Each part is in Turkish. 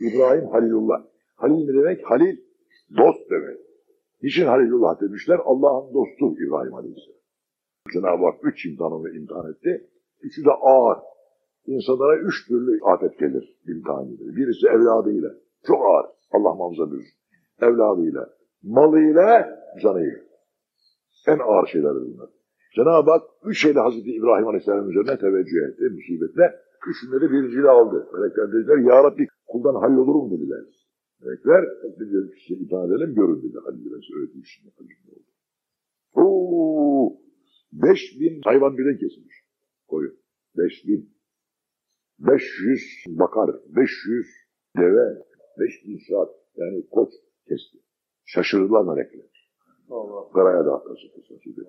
İbrahim Halilullah. Halil ne demek? Halil, dost demek. Niçin Halilullah demişler? Allah'ın dostu İbrahim Aleyhisselam. Cenab-ı Hak üç imtihanını imtihan etti. Üçü de ağır. İnsanlara üç türlü afet gelir imtihan edilir. Birisi evladıyla. Çok ağır. Allah muhafaza buyursun. Evladıyla, malıyla, canıyla. En ağır şeylerdir bunlar. Cenab-ı Hak üç şeyle Hazreti İbrahim Aleyhisselam üzerine teveccüh etti musibetle. Üçünde de birinciliği aldı. Melekler dediler, Ya Rabbi kuldan hallolurum dediler. Melekler, dediler ki size itaat edelim, görün dedi. Halil Aleyhisselam öğretti şimdi. Halil oldu. Oo, beş bin hayvan birden kesilmiş. Koyun. Beş bin. Beş yüz bakar, beş yüz deve, beş bin saat yani koç kesti. Şaşırdılar melekler. Allah. Fukaraya da etti.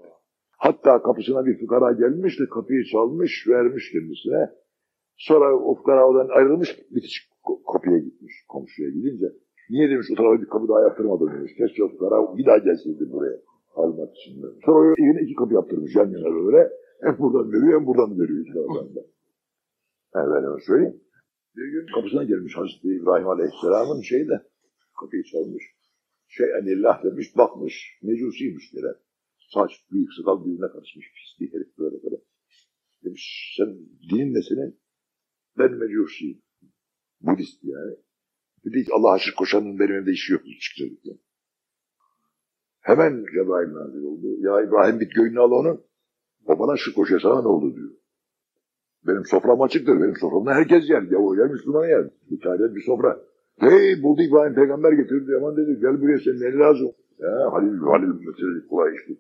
Hatta kapısına bir fukara gelmiş de kapıyı çalmış, vermiş kendisine. Sonra o fukara odan ayrılmış, bitiş Niye demiş o tarafa bir kapı daha yaptırmadım demiş. Keşke o fukara bir daha gelseydi buraya almak için. demiş. Sonra o evine iki kapı yaptırmış yan yana böyle. Hem buradan veriyor hem buradan veriyor. iki taraftan da. Efendime söyleyeyim. Bir gün kapısına gelmiş Hazreti İbrahim Aleyhisselam'ın şeyi de kapıyı çalmış. Şey enillah demiş bakmış. Mecusiymiş gelen. Saç büyük sakal birbirine karışmış. Pis bir herif böyle böyle. Demiş sen dinin ne senin? Ben mecusiyim. Budist yani. Dedi ki Allah'a şirk koşanın benim evde işi yok. Çıkacak. dedi. Hemen Cebrail nazil oldu. Ya İbrahim bit göğünü al onu. O bana koşuyor sana ne oldu diyor. Benim sofram açıktır. Benim soframda herkes yer. Yahu yer, Müslüman yer. Hikayede bir sofra. Hey buldu İbrahim peygamber getirdi. Aman dedi gel buraya senin ne lazım? Ya Halil, Halil meselesi kolay işte.